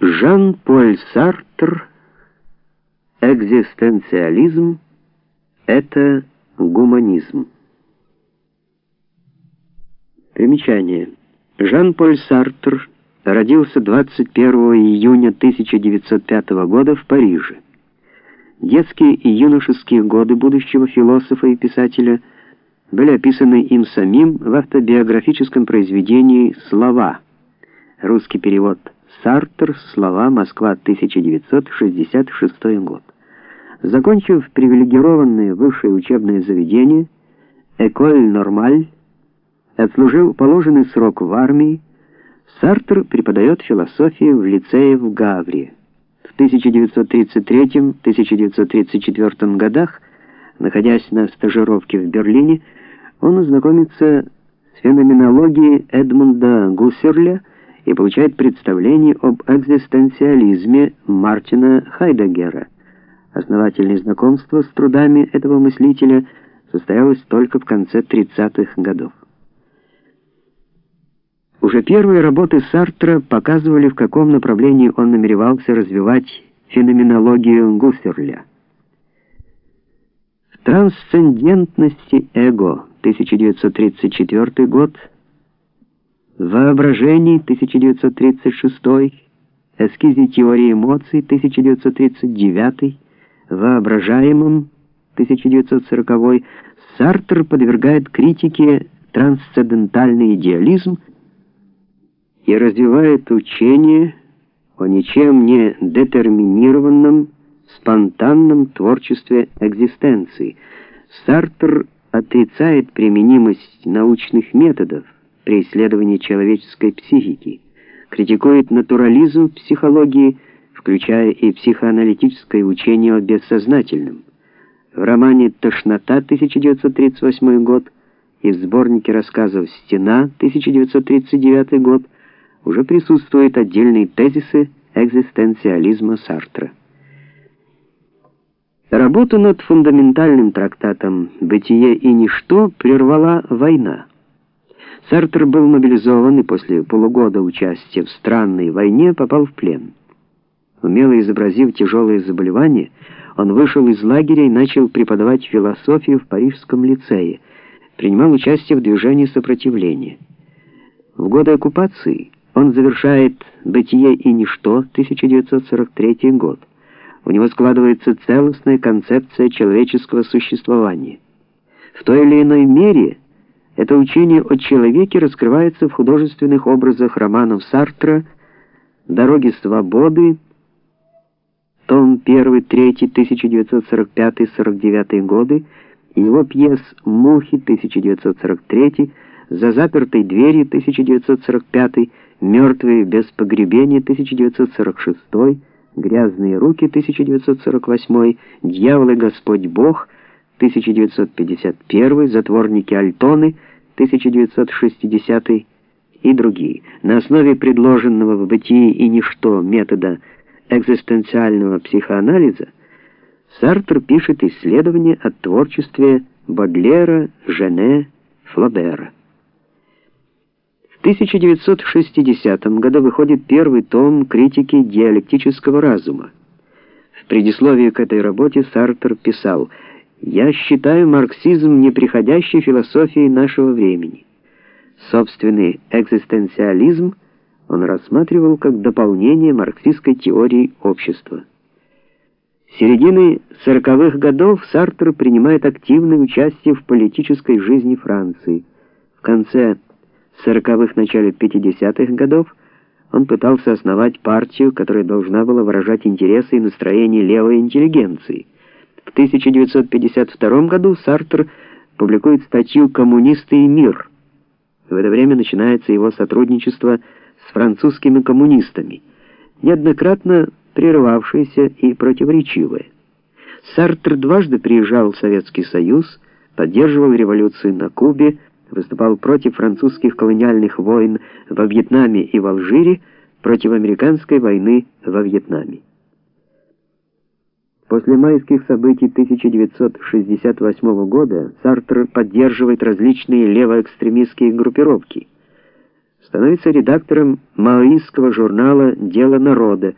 Жан-Поль Сартр «Экзистенциализм — это гуманизм». Примечание. Жан-Поль Сартр родился 21 июня 1905 года в Париже. Детские и юношеские годы будущего философа и писателя были описаны им самим в автобиографическом произведении «Слова». Русский перевод «Слова». Сартр, слова, Москва, 1966 год. Закончив привилегированное высшее учебное заведение, Эколь Нормаль, отслужил положенный срок в армии, Сартр преподает философию в лицее в Гавре. В 1933-1934 годах, находясь на стажировке в Берлине, он ознакомится с феноменологией Эдмунда Гуссерля, и получает представление об экзистенциализме Мартина Хайдеггера. Основательное знакомство с трудами этого мыслителя состоялось только в конце 30-х годов. Уже первые работы Сартра показывали, в каком направлении он намеревался развивать феноменологию Гуссерля. В трансцендентности эго 1934 год Воображений 1936, Эскизе теории эмоций 1939, Воображаемом 1940, Сартр подвергает критике трансцендентальный идеализм и развивает учение о ничем не детерминированном, спонтанном творчестве экзистенции. Сартр отрицает применимость научных методов, при исследовании человеческой психики, критикует натурализм психологии, включая и психоаналитическое учение о бессознательном. В романе «Тошнота» 1938 год и в сборнике рассказов «Стена» 1939 год уже присутствуют отдельные тезисы экзистенциализма Сартра. Работу над фундаментальным трактатом «Бытие и ничто» прервала война. Сартер был мобилизован и после полугода участия в странной войне попал в плен. Умело изобразив тяжелые заболевания, он вышел из лагеря и начал преподавать философию в Парижском лицее, принимал участие в движении сопротивления. В годы оккупации он завершает «Бытие и ничто» 1943 год. У него складывается целостная концепция человеческого существования. В той или иной мере – это учение о человеке раскрывается в художественных образах романов Сартра «Дороги свободы», том 1, 3, 1945-49 годы, и его пьес «Мухи» 1943, «За запертой дверью» 1945, «Мертвые без погребения» 1946, «Грязные руки» 1948, «Дьявол и Господь Бог» 1951, «Затворники Альтоны» 1960 и другие. На основе предложенного в «Бытии и ничто» метода экзистенциального психоанализа Сартр пишет исследования о творчестве Бодлера, Жене, Флабера. В 1960 году выходит первый том критики диалектического разума. В предисловии к этой работе Сартр писал – я считаю марксизм неприходящей философией нашего времени. Собственный экзистенциализм он рассматривал как дополнение марксистской теории общества. С середины 40-х годов Сартр принимает активное участие в политической жизни Франции. В конце 40-х, начале 50-х годов он пытался основать партию, которая должна была выражать интересы и настроения левой интеллигенции – в 1952 году Сартр публикует статью «Коммунисты и мир». В это время начинается его сотрудничество с французскими коммунистами, неоднократно прерывавшееся и противоречивое. Сартр дважды приезжал в Советский Союз, поддерживал революцию на Кубе, выступал против французских колониальных войн во Вьетнаме и в Алжире, против американской войны во Вьетнаме. После майских событий 1968 года Сартр поддерживает различные левоэкстремистские группировки. становится редактором маоистского журнала «Дело народа»,